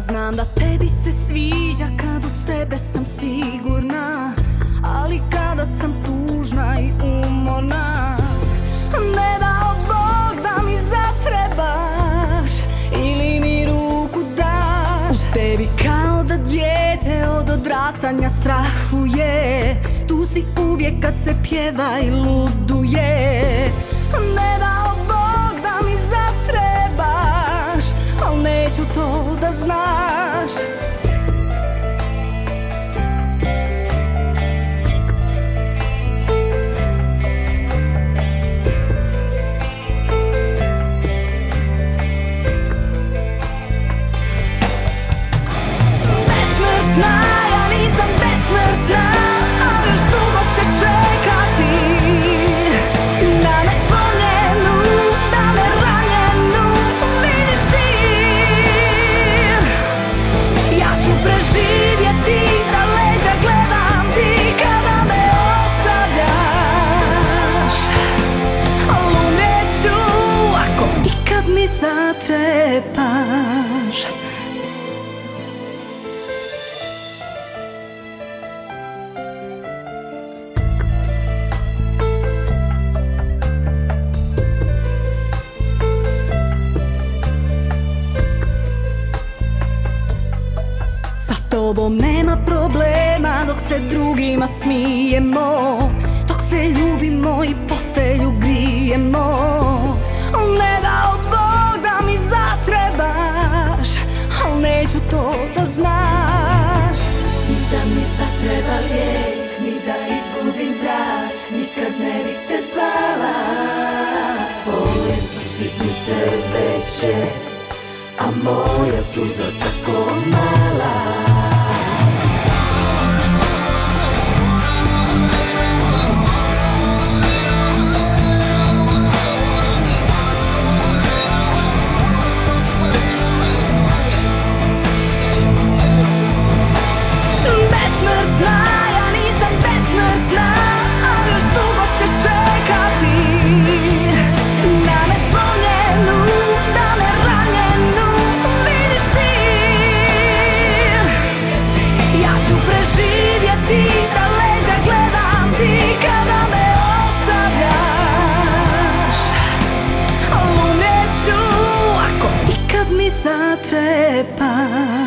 Znam da tebi se sviđa kad u sebe sam sigurna. Ali kada sam tužna i umorna Ne dao Bog da mi zatrebaš Ili mi ruku daš. U tebi kao da dijete od odrastanja strahuje. Tu si uvijek kad se pjeva i luduje. Ne dao mi zatrepaš Sa tobom nema problema dok se drugima smijemo Dok se ljubimo i postelju veće A moja suza tako mala trepa.